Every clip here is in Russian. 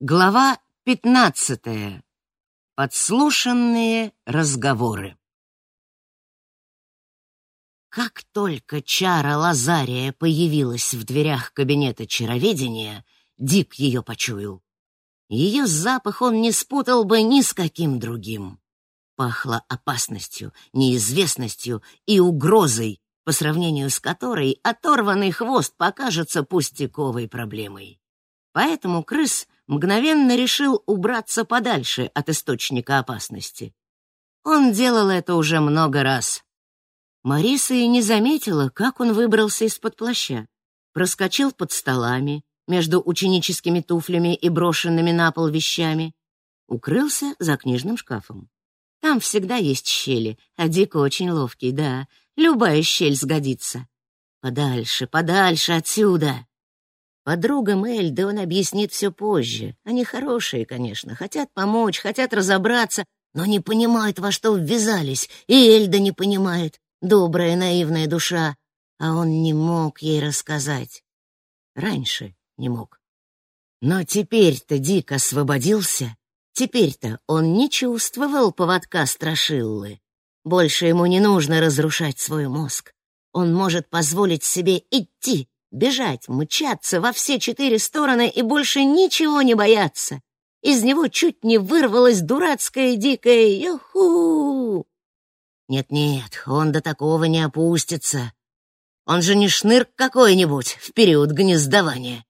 Глава пятнадцатая. Подслушанные разговоры. Как только чара Лазария появилась в дверях кабинета чароведения, Дик ее почуял. Ее запах он не спутал бы ни с каким другим. Пахло опасностью, неизвестностью и угрозой, по сравнению с которой оторванный хвост покажется пустяковой проблемой. Поэтому крыс мгновенно решил убраться подальше от источника опасности. Он делал это уже много раз. Мариса и не заметила, как он выбрался из-под плаща. Проскочил под столами, между ученическими туфлями и брошенными на пол вещами. Укрылся за книжным шкафом. Там всегда есть щели, а Дик очень ловкий, да. Любая щель сгодится. Подальше, подальше отсюда. Подругам Эльды он объяснит все позже. Они хорошие, конечно, хотят помочь, хотят разобраться, но не понимают, во что ввязались, и Эльда не понимает, добрая наивная душа, а он не мог ей рассказать. Раньше не мог. Но теперь-то Дик освободился, теперь-то он не чувствовал поводка страшиллы. Больше ему не нужно разрушать свой мозг. Он может позволить себе идти, бежать, мчаться во все четыре стороны и больше ничего не бояться. Из него чуть не вырвалось дурацкое дикое «Юху!». Нет-нет, он до такого не опустится. Он же не шнырк какой-нибудь в период гнездования.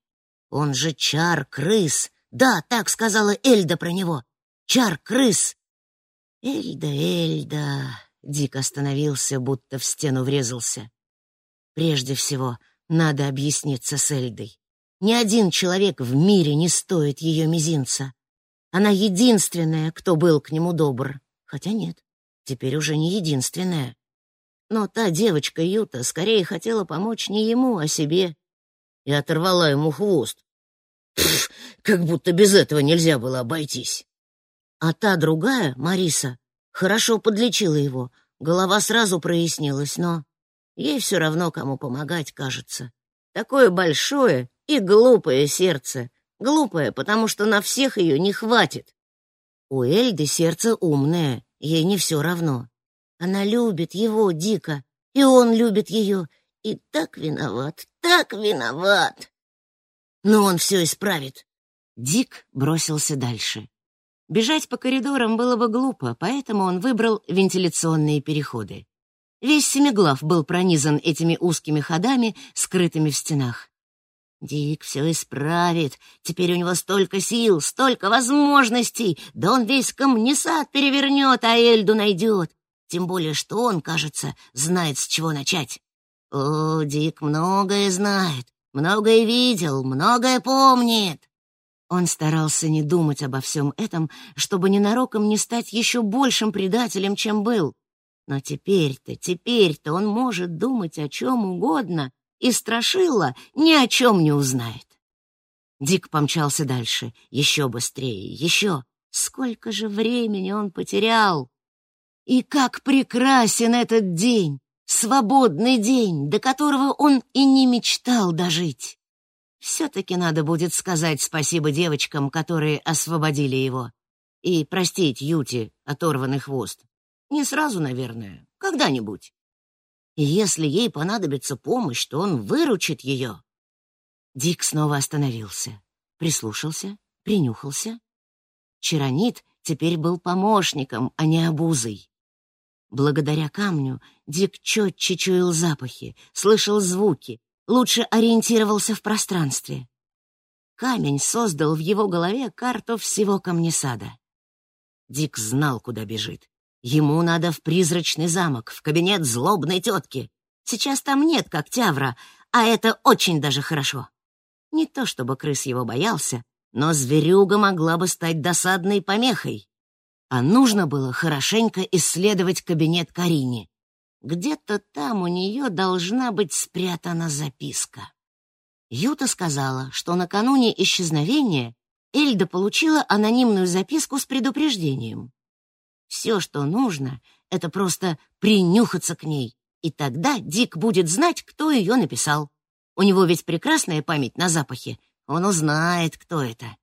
Он же чар-крыс. Да, так сказала Эльда про него. Чар-крыс. Эльда, Эльда. Дик остановился, будто в стену врезался. Прежде всего, надо объясниться с Эльдой. Ни один человек в мире не стоит ее мизинца. Она единственная, кто был к нему добр. Хотя нет, теперь уже не единственная. Но та девочка Юта скорее хотела помочь не ему, а себе. И оторвала ему хвост. Пф, как будто без этого нельзя было обойтись. А та другая, Мариса, хорошо подлечила его. Голова сразу прояснилась, но Ей все равно, кому помогать, кажется. Такое большое и глупое сердце. Глупое, потому что на всех ее не хватит. У Эльды сердце умное, ей не все равно. Она любит его дико, и он любит ее, и так виноват, так виноват. Но он все исправит. Дик бросился дальше. Бежать по коридорам было бы глупо, поэтому он выбрал вентиляционные переходы. Весь Семиглав был пронизан этими узкими ходами, скрытыми в стенах. Дик все исправит. Теперь у него столько сил, столько возможностей. Да он весь камнесад перевернет, а Эльду найдет. Тем более, что он, кажется, знает, с чего начать. О, Дик многое знает, многое видел, многое помнит. Он старался не думать обо всем этом, чтобы ненароком не стать еще большим предателем, чем был. Но теперь-то, теперь-то он может думать о чем угодно, и Страшила ни о чем не узнает. Дик помчался дальше, еще быстрее, еще. Сколько же времени он потерял! И как прекрасен этот день, свободный день, до которого он и не мечтал дожить. Все-таки надо будет сказать спасибо девочкам, которые освободили его, и простить Юте оторванный хвост. Не сразу, наверное, когда-нибудь. И если ей понадобится помощь, то он выручит ее. Дик снова остановился, прислушался, принюхался. Чаронит теперь был помощником, а не обузой. Благодаря камню Дик четче чуял запахи, слышал звуки, лучше ориентировался в пространстве. Камень создал в его голове карту всего камнесада. Дик знал, куда бежит, Ему надо в призрачный замок, в кабинет злобной тетки. Сейчас там нет когтявра, а это очень даже хорошо. Не то чтобы крыс его боялся, но зверюга могла бы стать досадной помехой. А нужно было хорошенько исследовать кабинет Карине. Где-то там у нее должна быть спрятана записка. Юта сказала, что накануне исчезновения Эльда получила анонимную записку с предупреждением. Все, что нужно, это просто принюхаться к ней, и тогда Дик будет знать, кто ее написал. У него ведь прекрасная память на запахи. Он узнает, кто это.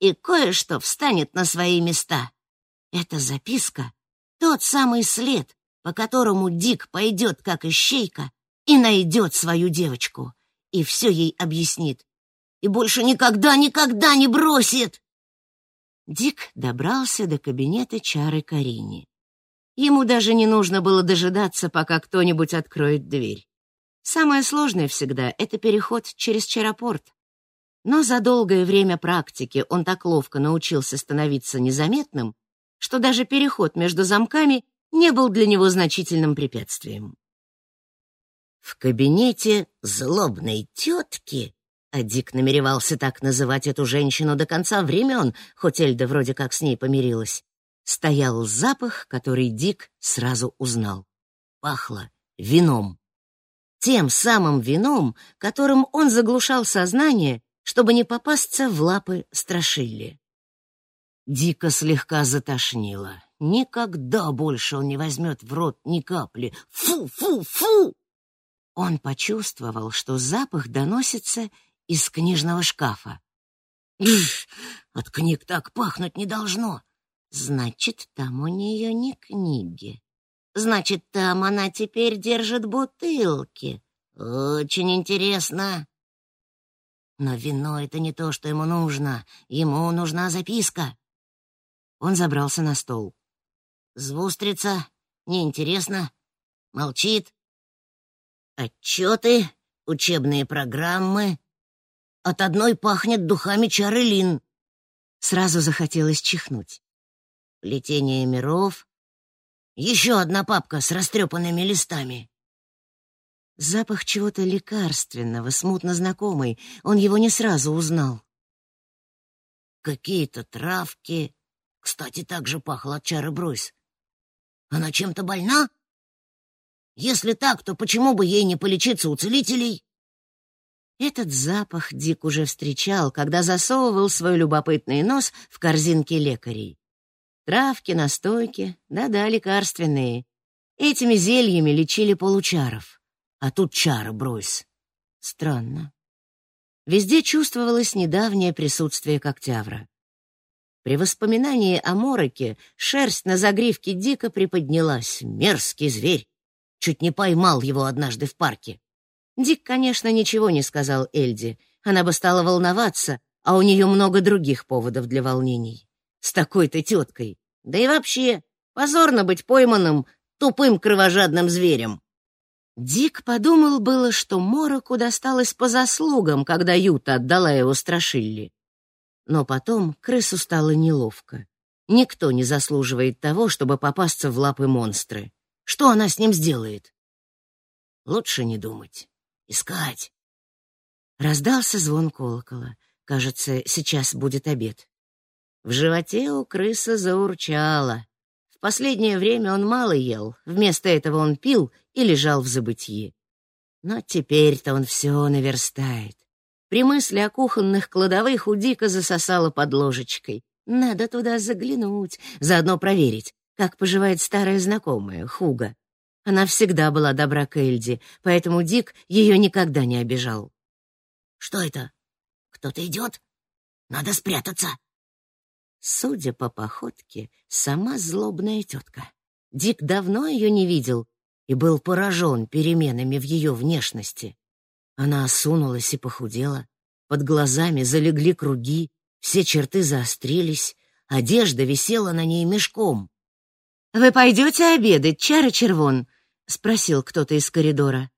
и кое-что встанет на свои места. Эта записка — тот самый след, по которому Дик пойдет как ищейка и найдет свою девочку, и все ей объяснит, и больше никогда-никогда не бросит. Дик добрался до кабинета Чары Карини. Ему даже не нужно было дожидаться, пока кто-нибудь откроет дверь. Самое сложное всегда — это переход через Чарапорт. Но за долгое время практики он так ловко научился становиться незаметным, что даже переход между замками не был для него значительным препятствием. В кабинете злобной тетки, а Дик намеревался так называть эту женщину до конца времен, хоть Эльда вроде как с ней помирилась, стоял запах, который Дик сразу узнал. Пахло вином. Тем самым вином, которым он заглушал сознание, чтобы не попасться в лапы страшили. Дико слегка затошнило. Никогда больше он не возьмет в рот ни капли. Фу, фу, фу! Он почувствовал, что запах доносится из книжного шкафа. От книг так пахнуть не должно. Значит, там у нее не книги. Значит, там она теперь держит бутылки. Очень интересно. Но вино — это не то, что ему нужно. Ему нужна записка. Он забрался на стол. Звустрица, неинтересно, молчит. Отчеты, учебные программы. От одной пахнет духами Чарылин. Сразу захотелось чихнуть. Плетение миров. Еще одна папка с растрепанными листами. Запах чего-то лекарственного, смутно знакомый. Он его не сразу узнал. Какие-то травки. Кстати, так же пахло от чары Бройс. Она чем-то больна? Если так, то почему бы ей не полечиться у целителей? Этот запах Дик уже встречал, когда засовывал свой любопытный нос в корзинки лекарей. Травки, настойки, да-да, лекарственные. Этими зельями лечили получаров. А тут чара брось. Странно. Везде чувствовалось недавнее присутствие Коктявра. При воспоминании о Мороке шерсть на загривке дико приподнялась. Мерзкий зверь. Чуть не поймал его однажды в парке. Дик, конечно, ничего не сказал Эльде. Она бы стала волноваться, а у нее много других поводов для волнений. С такой-то теткой. Да и вообще, позорно быть пойманным тупым кровожадным зверем. Дик подумал было, что Мороку досталось по заслугам, когда Юта отдала его Страшилли. Но потом крысу стало неловко. Никто не заслуживает того, чтобы попасться в лапы монстры. Что она с ним сделает? Лучше не думать. Искать. Раздался звон колокола. Кажется, сейчас будет обед. В животе у крысы заурчало. В последнее время он мало ел. Вместо этого он пил и лежал в забытьи. Но теперь-то он все наверстает. При мысли о кухонных кладовых у Дика засосало под ложечкой. Надо туда заглянуть, заодно проверить, как поживает старая знакомая, Хуга. Она всегда была добра к Эльди, поэтому Дик ее никогда не обижал. «Что это? Кто-то идет? Надо спрятаться!» Судя по походке, сама злобная тетка. Дик давно ее не видел и был поражен переменами в ее внешности. Она осунулась и похудела, под глазами залегли круги, все черты заострились, одежда висела на ней мешком. «Вы пойдете обедать, Чара Червон?» — спросил кто-то из коридора.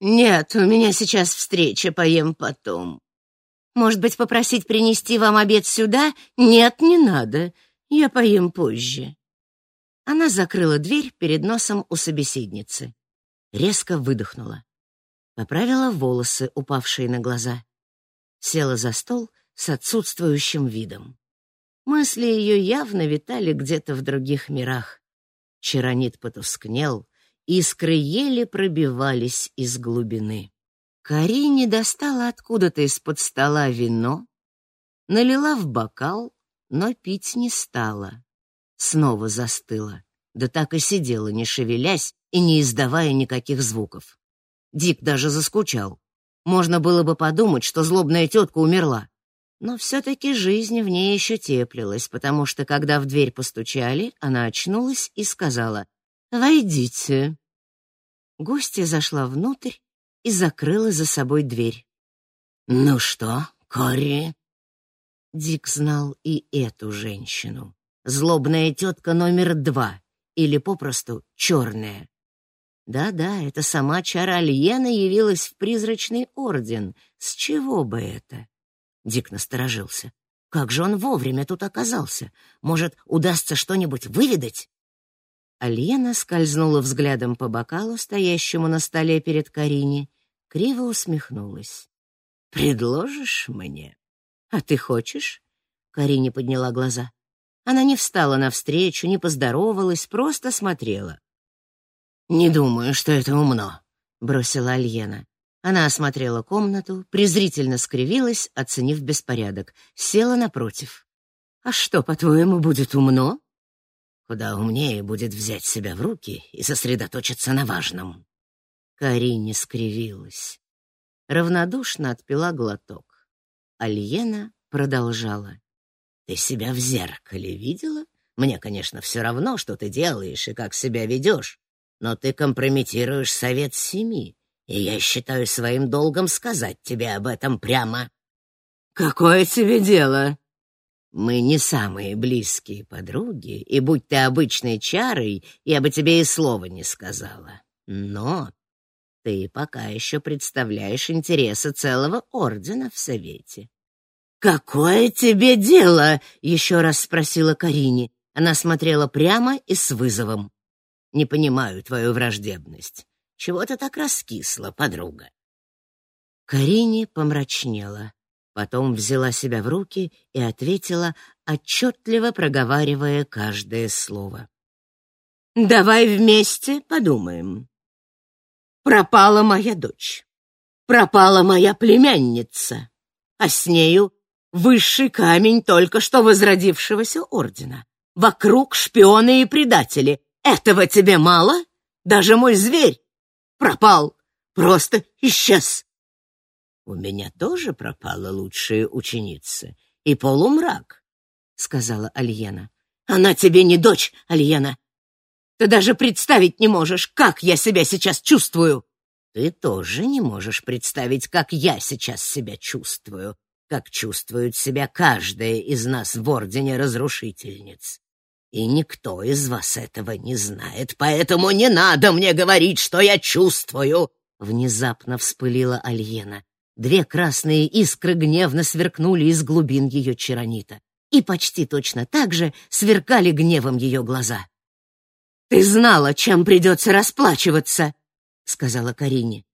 «Нет, у меня сейчас встреча, поем потом». «Может быть, попросить принести вам обед сюда?» «Нет, не надо, я поем позже». Она закрыла дверь перед носом у собеседницы. Резко выдохнула поправила волосы, упавшие на глаза. Села за стол с отсутствующим видом. Мысли ее явно витали где-то в других мирах. Чаронит потускнел, искры еле пробивались из глубины. Карине достала откуда-то из-под стола вино, налила в бокал, но пить не стала. Снова застыла, да так и сидела, не шевелясь и не издавая никаких звуков. Дик даже заскучал. Можно было бы подумать, что злобная тетка умерла. Но все-таки жизнь в ней еще теплилась, потому что, когда в дверь постучали, она очнулась и сказала «Войдите». Гостья зашла внутрь и закрыла за собой дверь. «Ну что, Кори?» Дик знал и эту женщину. Злобная тетка номер два, или попросту черная. Да-да, это сама Чара Альена явилась в призрачный орден. С чего бы это? Дик насторожился. Как же он вовремя тут оказался? Может, удастся что-нибудь выведать? Альена скользнула взглядом по бокалу, стоящему на столе перед Карине, криво усмехнулась. «Предложишь мне?» «А ты хочешь?» Карине подняла глаза. Она не встала навстречу, не поздоровалась, просто смотрела. «Не думаю, что это умно», — бросила Альена. Она осмотрела комнату, презрительно скривилась, оценив беспорядок, села напротив. «А что, по-твоему, будет умно?» «Куда умнее будет взять себя в руки и сосредоточиться на важном». Карине скривилась. Равнодушно отпила глоток. Альена продолжала. «Ты себя в зеркале видела? Мне, конечно, все равно, что ты делаешь и как себя ведешь, но ты компрометируешь совет семьи и я считаю своим долгом сказать тебе об этом прямо. Какое тебе дело? Мы не самые близкие подруги, и будь ты обычной чарой, я бы тебе и слова не сказала. Но ты пока еще представляешь интересы целого ордена в совете. Какое тебе дело? еще раз спросила Карине. Она смотрела прямо и с вызовом. Не понимаю твою враждебность. Чего ты так раскисла, подруга?» Карине помрачнела, потом взяла себя в руки и ответила, отчетливо проговаривая каждое слово. «Давай вместе подумаем. Пропала моя дочь, пропала моя племянница, а с нею высший камень только что возродившегося ордена. Вокруг шпионы и предатели. Этого тебе мало? Даже мой зверь пропал, просто исчез. У меня тоже пропала лучшая ученица и полумрак, сказала Альена. Она тебе не дочь, Альена. Ты даже представить не можешь, как я себя сейчас чувствую. Ты тоже не можешь представить, как я сейчас себя чувствую, как чувствует себя каждая из нас в Ордене Разрушительниц. И никто из вас этого не знает, поэтому не надо мне говорить, что я чувствую!» Внезапно вспылила Альена. Две красные искры гневно сверкнули из глубин ее чаронита. И почти точно так же сверкали гневом ее глаза. «Ты знала, чем придется расплачиваться!» — сказала Карине.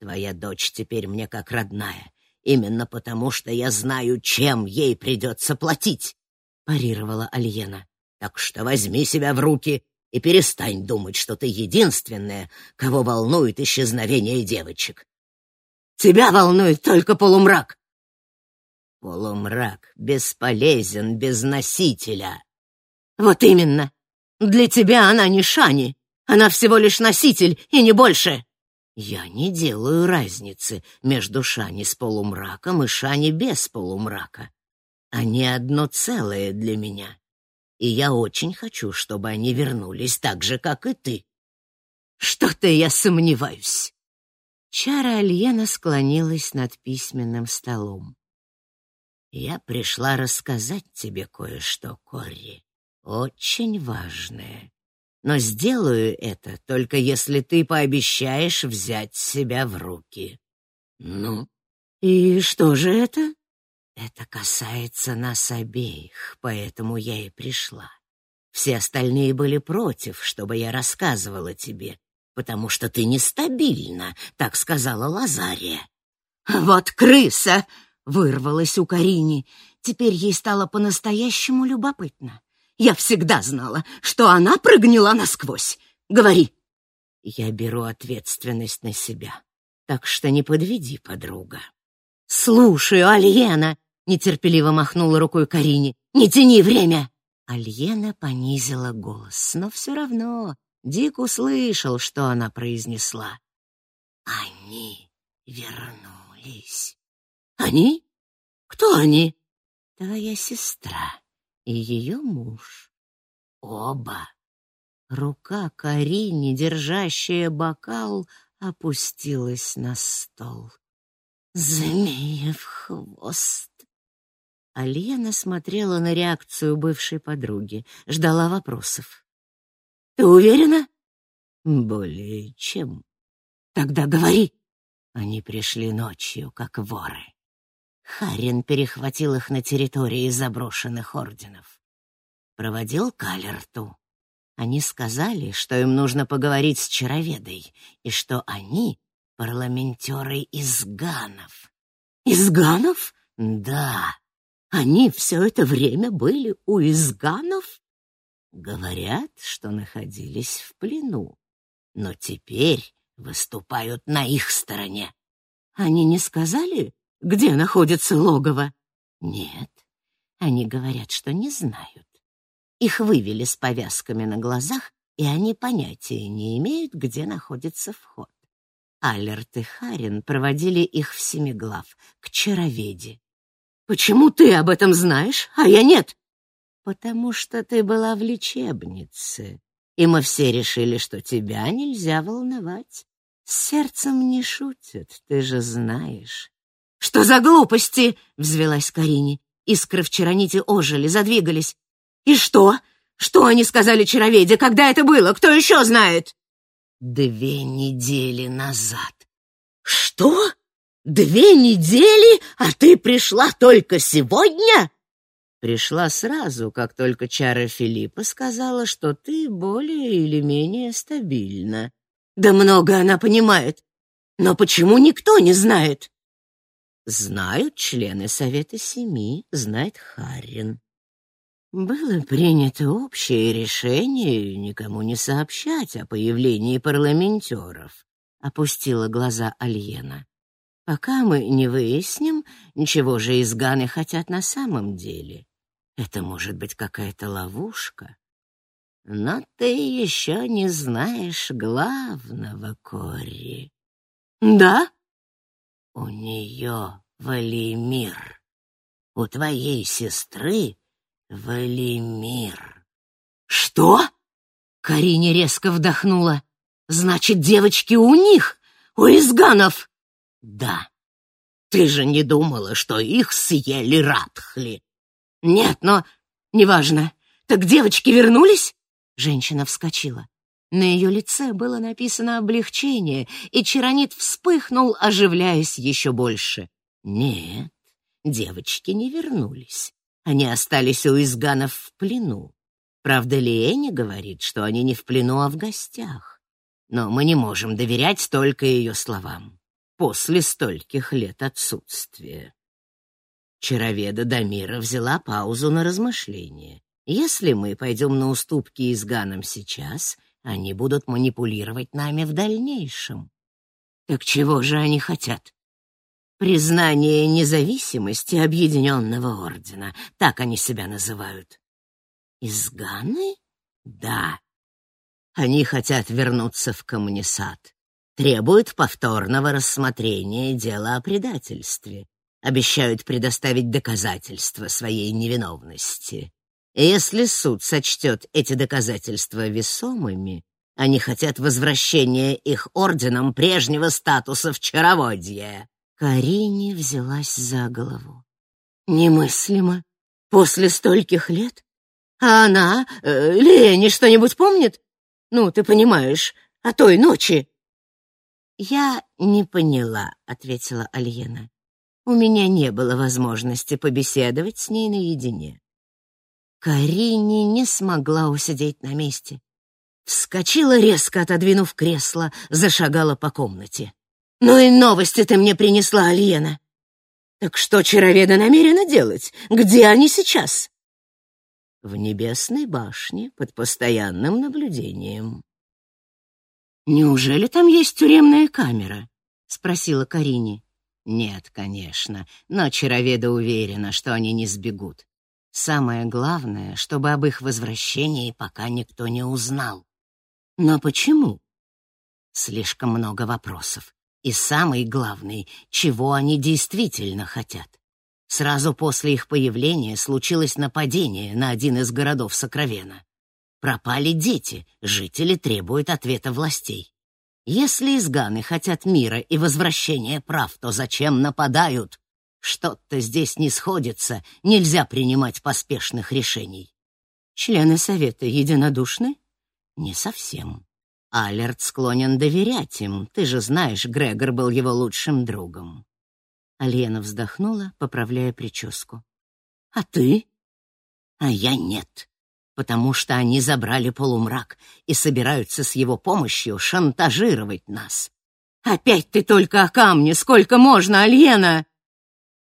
«Твоя дочь теперь мне как родная, именно потому что я знаю, чем ей придется платить!» — парировала Альена. Так что возьми себя в руки и перестань думать, что ты единственная, кого волнует исчезновение девочек. Тебя волнует только полумрак. Полумрак бесполезен без носителя. Вот именно. Для тебя она не Шани. Она всего лишь носитель, и не больше. Я не делаю разницы между Шани с полумраком и Шани без полумрака. Они одно целое для меня и я очень хочу, чтобы они вернулись так же, как и ты. Что-то я сомневаюсь. Чара Альена склонилась над письменным столом. Я пришла рассказать тебе кое-что, Корри, очень важное. Но сделаю это только если ты пообещаешь взять себя в руки. Ну, и что же это? Это касается нас обеих, поэтому я и пришла. Все остальные были против, чтобы я рассказывала тебе, потому что ты нестабильна, так сказала Лазария. Вот крыса, вырвалась у Карини. Теперь ей стало по-настоящему любопытно. Я всегда знала, что она прогнила насквозь. Говори. Я беру ответственность на себя. Так что не подведи, подруга. Слушаю, Альена, нетерпеливо махнула рукой Карине. Не тяни время. Альена понизила голос, но все равно Дик услышал, что она произнесла. Они вернулись. Они? Кто они? Твоя сестра и ее муж. Оба. Рука Карине, держащая бокал, опустилась на стол. Змеев хвост. Алена смотрела на реакцию бывшей подруги, ждала вопросов. Ты уверена? Более чем. Тогда говори. Они пришли ночью, как воры. Харин перехватил их на территории заброшенных орденов. Проводил к Алерту. Они сказали, что им нужно поговорить с чароведой, и что они — парламентеры из Ганов. Из Ганов? Да. Они все это время были у изганов? Говорят, что находились в плену, но теперь выступают на их стороне. Они не сказали, где находится логово? Нет, они говорят, что не знают. Их вывели с повязками на глазах, и они понятия не имеют, где находится вход. Алерт и Харин проводили их в Семиглав, к Чароведе. «Почему ты об этом знаешь, а я нет?» «Потому что ты была в лечебнице, и мы все решили, что тебя нельзя волновать. С сердцем не шутят, ты же знаешь». «Что за глупости?» — взвелась Карине. Искры в чароните ожили, задвигались. «И что? Что они сказали чароведе? Когда это было? Кто еще знает?» «Две недели назад». «Что? Две недели? А ты пришла только сегодня?» «Пришла сразу, как только Чара Филиппа сказала, что ты более или менее стабильна». «Да много она понимает. Но почему никто не знает?» «Знают члены Совета Семи, знает Харрин. Было принято общее решение никому не сообщать о появлении парламентеров, опустила глаза Альена. Пока мы не выясним, чего же изганы хотят на самом деле. Это может быть какая-то ловушка. Но ты еще не знаешь главного, Кори. Да? У нее Валимир. У твоей сестры Валимир. Что? Карине резко вдохнула. Значит, девочки у них, у изганов. Да. Ты же не думала, что их съели ратхли? Нет, но неважно. Так девочки вернулись? Женщина вскочила. На ее лице было написано облегчение, и Чаронит вспыхнул, оживляясь еще больше. Нет, девочки не вернулись. Они остались у изганов в плену. Правда, Лиэни говорит, что они не в плену, а в гостях. Но мы не можем доверять только ее словам после стольких лет отсутствия. Чароведа Дамира взяла паузу на размышление. Если мы пойдем на уступки изганам сейчас, они будут манипулировать нами в дальнейшем. Так чего же они хотят? Признание независимости Объединенного Ордена, так они себя называют. Изганы? Да. Они хотят вернуться в коммунисат. Требуют повторного рассмотрения дела о предательстве. Обещают предоставить доказательства своей невиновности. Если суд сочтет эти доказательства весомыми, они хотят возвращения их орденом прежнего статуса в чароводье. Карине взялась за голову. Немыслимо. После стольких лет? А она, э, Лени, что-нибудь помнит? Ну, ты понимаешь, о той ночи. Я не поняла, ответила Альена. У меня не было возможности побеседовать с ней наедине. Карине не смогла усидеть на месте. Вскочила резко, отодвинув кресло, зашагала по комнате. Ну и новости ты мне принесла, Альена. Так что чароведа намерена делать? Где они сейчас? В небесной башне под постоянным наблюдением. Неужели там есть тюремная камера? спросила Карине. Нет, конечно, но чароведа уверена, что они не сбегут. Самое главное, чтобы об их возвращении пока никто не узнал. Но почему? Слишком много вопросов. И самый главный, чего они действительно хотят. Сразу после их появления случилось нападение на один из городов Сокровена. Пропали дети, жители требуют ответа властей. Если изганы хотят мира и возвращения прав, то зачем нападают? Что-то здесь не сходится, нельзя принимать поспешных решений. Члены совета единодушны? Не совсем. Алерт склонен доверять им. Ты же знаешь, Грегор был его лучшим другом. Альена вздохнула, поправляя прическу. А ты? А я нет, потому что они забрали полумрак и собираются с его помощью шантажировать нас. Опять ты только о камне, сколько можно, Альена?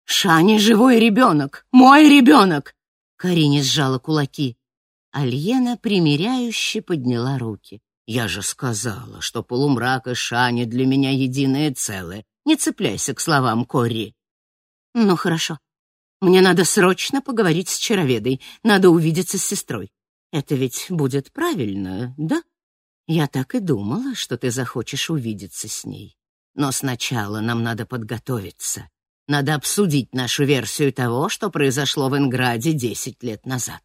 Шани живой ребенок, мой ребенок. Карине сжала кулаки. Альена примиряюще подняла руки. Я же сказала, что полумрак и Шани для меня единое целое. Не цепляйся к словам Кори. Ну хорошо. Мне надо срочно поговорить с чароведой. Надо увидеться с сестрой. Это ведь будет правильно, да? Я так и думала, что ты захочешь увидеться с ней. Но сначала нам надо подготовиться. Надо обсудить нашу версию того, что произошло в Инграде десять лет назад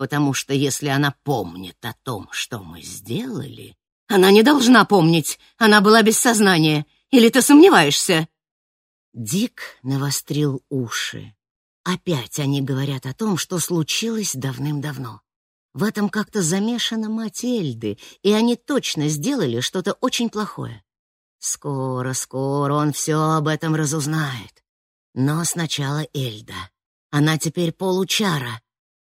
потому что если она помнит о том, что мы сделали... Она не должна помнить, она была без сознания. Или ты сомневаешься?» Дик навострил уши. Опять они говорят о том, что случилось давным-давно. В этом как-то замешана мать Эльды, и они точно сделали что-то очень плохое. Скоро, скоро он все об этом разузнает. Но сначала Эльда. Она теперь получара,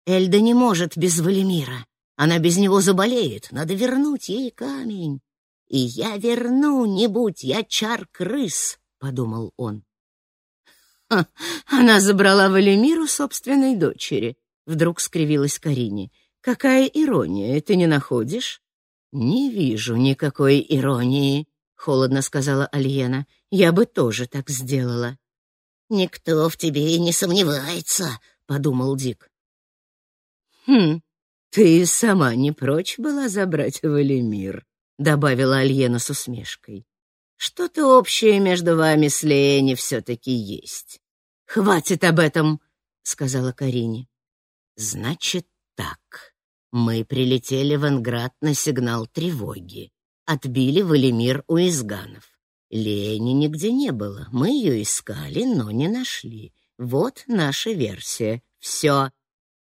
Эльда не может без Валимира. Она без него заболеет. Надо вернуть ей камень. И я верну, не будь я чар-крыс, — подумал он. Ха, она забрала Валимиру собственной дочери. Вдруг скривилась Карине. Какая ирония, ты не находишь? Не вижу никакой иронии, — холодно сказала Альена. Я бы тоже так сделала. Никто в тебе и не сомневается, — подумал Дик. «Хм, ты сама не прочь была забрать Валимир», — добавила Альена с усмешкой. «Что-то общее между вами с Лени все-таки есть». «Хватит об этом», — сказала Карине. «Значит так. Мы прилетели в Анград на сигнал тревоги. Отбили Валимир у изганов. Лени нигде не было. Мы ее искали, но не нашли. Вот наша версия. Все,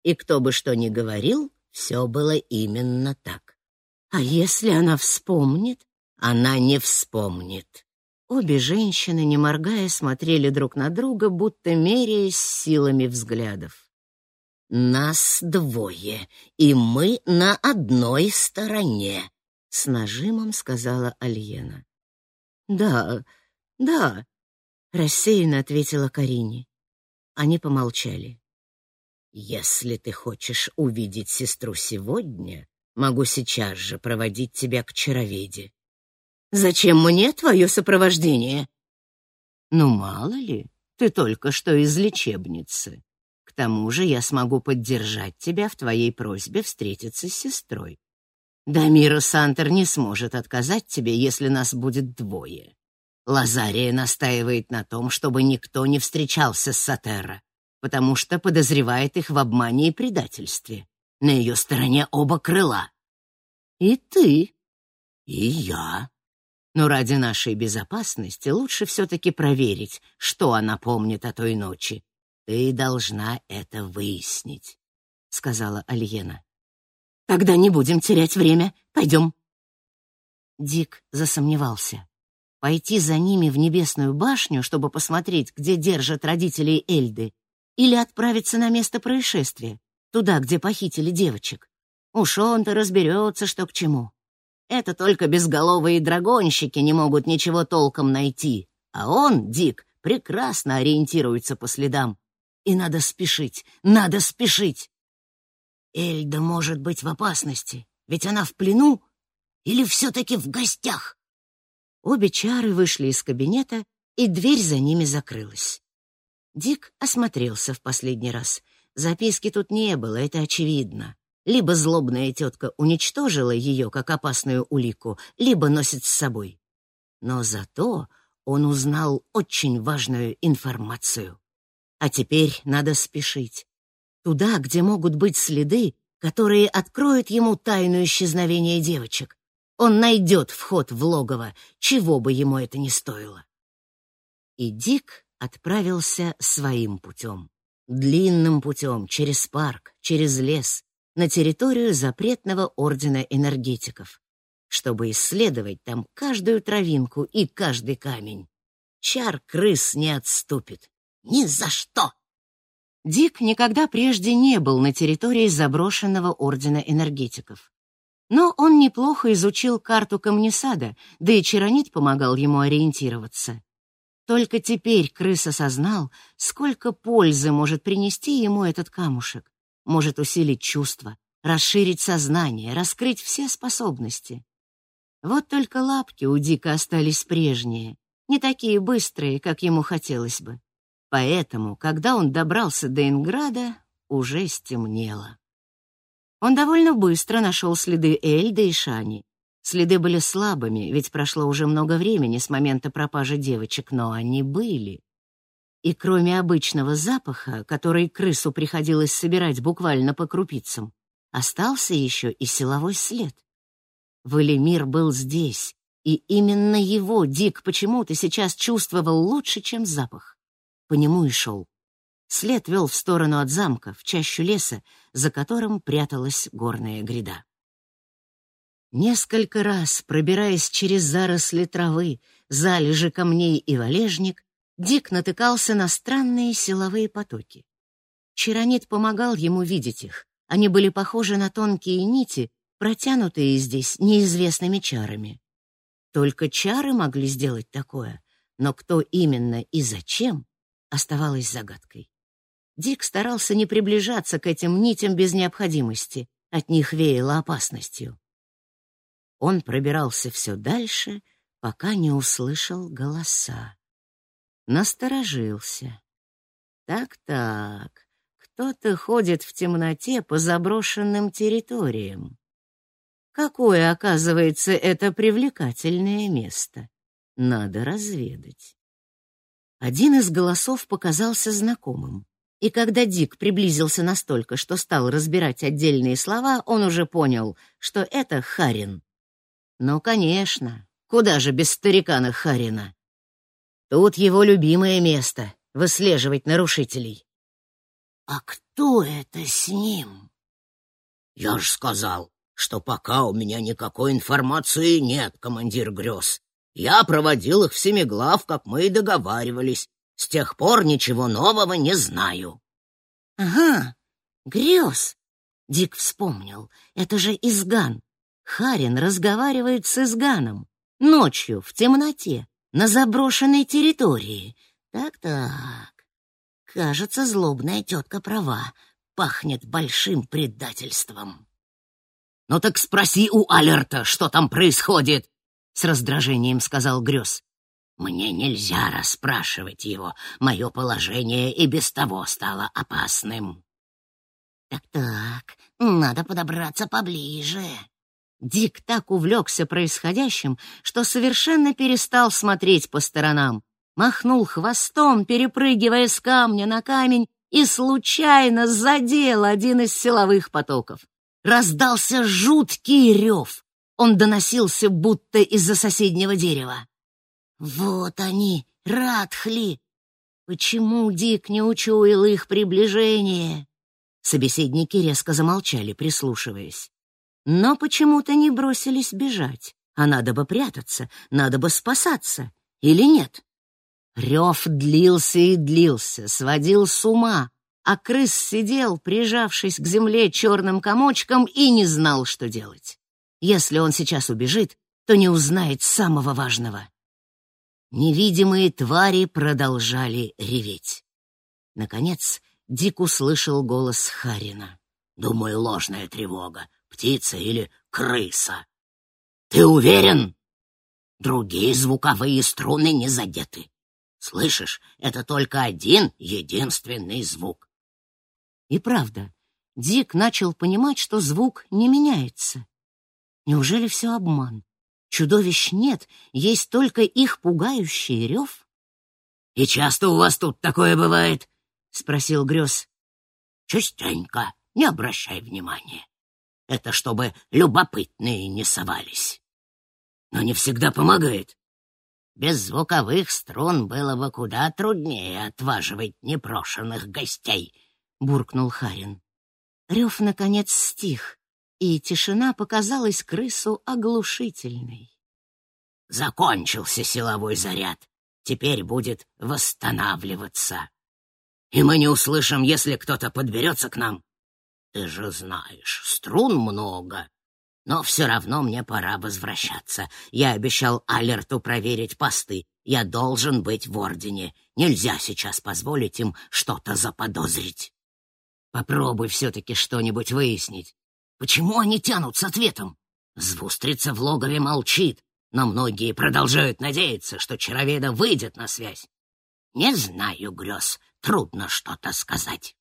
и кто бы что ни говорил, все было именно так. А если она вспомнит? Она не вспомнит. Обе женщины, не моргая, смотрели друг на друга, будто меряясь силами взглядов. «Нас двое, и мы на одной стороне», — с нажимом сказала Альена. «Да, да», — рассеянно ответила Карине. Они помолчали. Если ты хочешь увидеть сестру сегодня, могу сейчас же проводить тебя к чароведе. Зачем мне твое сопровождение? Ну, мало ли, ты только что из лечебницы. К тому же я смогу поддержать тебя в твоей просьбе встретиться с сестрой. Дамира Сантер не сможет отказать тебе, если нас будет двое. Лазария настаивает на том, чтобы никто не встречался с Сатерра потому что подозревает их в обмане и предательстве. На ее стороне оба крыла. И ты, и я. Но ради нашей безопасности лучше все-таки проверить, что она помнит о той ночи. Ты должна это выяснить, — сказала Альена. Тогда не будем терять время. Пойдем. Дик засомневался. Пойти за ними в небесную башню, чтобы посмотреть, где держат родителей Эльды, или отправиться на место происшествия, туда, где похитили девочек. Уж он-то разберется, что к чему. Это только безголовые драгонщики не могут ничего толком найти, а он, Дик, прекрасно ориентируется по следам. И надо спешить, надо спешить. Эльда может быть в опасности, ведь она в плену или все-таки в гостях. Обе чары вышли из кабинета, и дверь за ними закрылась. Дик осмотрелся в последний раз. Записки тут не было, это очевидно. Либо злобная тетка уничтожила ее как опасную улику, либо носит с собой. Но зато он узнал очень важную информацию. А теперь надо спешить. Туда, где могут быть следы, которые откроют ему тайну исчезновения девочек. Он найдет вход в логово, чего бы ему это ни стоило. И Дик отправился своим путем. Длинным путем, через парк, через лес, на территорию запретного ордена энергетиков, чтобы исследовать там каждую травинку и каждый камень. Чар крыс не отступит. Ни за что! Дик никогда прежде не был на территории заброшенного ордена энергетиков. Но он неплохо изучил карту камнесада, да и Чаронит помогал ему ориентироваться. Только теперь крыс осознал, сколько пользы может принести ему этот камушек. Может усилить чувства, расширить сознание, раскрыть все способности. Вот только лапки у Дика остались прежние, не такие быстрые, как ему хотелось бы. Поэтому, когда он добрался до Инграда, уже стемнело. Он довольно быстро нашел следы Эльды и Шани. Следы были слабыми, ведь прошло уже много времени с момента пропажи девочек, но они были. И кроме обычного запаха, который крысу приходилось собирать буквально по крупицам, остался еще и силовой след. Валимир был здесь, и именно его Дик почему-то сейчас чувствовал лучше, чем запах. По нему и шел. След вел в сторону от замка, в чащу леса, за которым пряталась горная гряда. Несколько раз, пробираясь через заросли травы, залежи камней и валежник, Дик натыкался на странные силовые потоки. Чаронит помогал ему видеть их. Они были похожи на тонкие нити, протянутые здесь неизвестными чарами. Только чары могли сделать такое, но кто именно и зачем, оставалось загадкой. Дик старался не приближаться к этим нитям без необходимости, от них веяло опасностью. Он пробирался все дальше, пока не услышал голоса. Насторожился. Так-так, кто-то ходит в темноте по заброшенным территориям. Какое, оказывается, это привлекательное место? Надо разведать. Один из голосов показался знакомым. И когда Дик приблизился настолько, что стал разбирать отдельные слова, он уже понял, что это Харин. Ну, конечно, куда же без старикана Харина? Тут его любимое место — выслеживать нарушителей. А кто это с ним? Я же сказал, что пока у меня никакой информации нет, командир грез. Я проводил их в Семиглав, как мы и договаривались, с тех пор ничего нового не знаю. — Ага, грез. Дик вспомнил. Это же Изган. Харин разговаривает с Изганом. Ночью, в темноте, на заброшенной территории. Так-так. Кажется, злобная тетка права. Пахнет большим предательством. — Ну так спроси у Алерта, что там происходит, — с раздражением сказал Грёз. Мне нельзя расспрашивать его. Мое положение и без того стало опасным. Так-так, надо подобраться поближе. Дик так увлекся происходящим, что совершенно перестал смотреть по сторонам. Махнул хвостом, перепрыгивая с камня на камень, и случайно задел один из силовых потоков. Раздался жуткий рев. Он доносился будто из-за соседнего дерева. Вот они, Радхли! Почему Дик не учуял их приближение? Собеседники резко замолчали, прислушиваясь. Но почему-то не бросились бежать. А надо бы прятаться, надо бы спасаться. Или нет? Рев длился и длился, сводил с ума, а крыс сидел, прижавшись к земле черным комочком, и не знал, что делать. Если он сейчас убежит, то не узнает самого важного. Невидимые твари продолжали реветь. Наконец, Дик услышал голос Харина. «Думаю, ложная тревога. Птица или крыса. Ты уверен? Другие звуковые струны не задеты. Слышишь, это только один единственный звук». И правда, Дик начал понимать, что звук не меняется. Неужели все обман? Чудовищ нет, есть только их пугающий рев. «И часто у вас тут такое бывает?» — спросил Грёз. Частенько, не обращай внимания. Это чтобы любопытные не совались. Но не всегда помогает. Без звуковых струн было бы куда труднее отваживать непрошенных гостей, — буркнул Харин. Рев, наконец, стих, и тишина показалась крысу оглушительной. Закончился силовой заряд. Теперь будет восстанавливаться. И мы не услышим, если кто-то подберется к нам. Ты же знаешь, струн много. Но все равно мне пора возвращаться. Я обещал Алерту проверить посты. Я должен быть в Ордене. Нельзя сейчас позволить им что-то заподозрить. Попробуй все-таки что-нибудь выяснить. Почему они тянут с ответом? Звустрица в логове молчит, но многие продолжают надеяться, что Чароведа выйдет на связь. Не знаю, грез, трудно что-то сказать.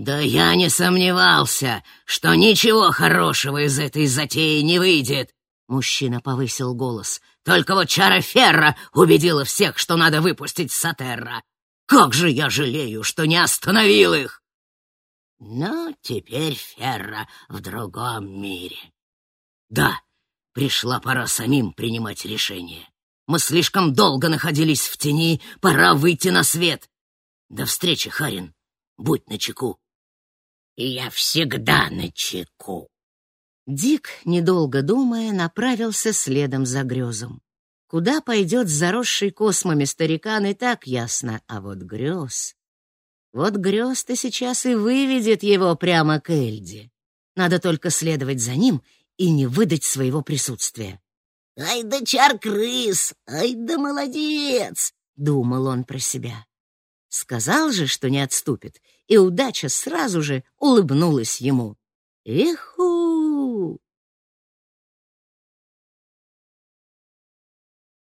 Да я не сомневался, что ничего хорошего из этой затеи не выйдет. Мужчина повысил голос. Только вот Чара Ферра убедила всех, что надо выпустить Сатерра. Как же я жалею, что не остановил их! Но теперь Ферра в другом мире. Да, пришла пора самим принимать решение. Мы слишком долго находились в тени, пора выйти на свет. До встречи, Харин. Будь начеку. И я всегда начеку. Дик, недолго думая, направился следом за грезом. Куда пойдет заросший космами старикан, и так ясно, а вот грез... Вот грез-то сейчас и выведет его прямо к Эльде. Надо только следовать за ним и не выдать своего присутствия. «Ай да чар-крыс! Ай да молодец!» — думал он про себя. Сказал же, что не отступит, и удача сразу же улыбнулась ему. «Эху!»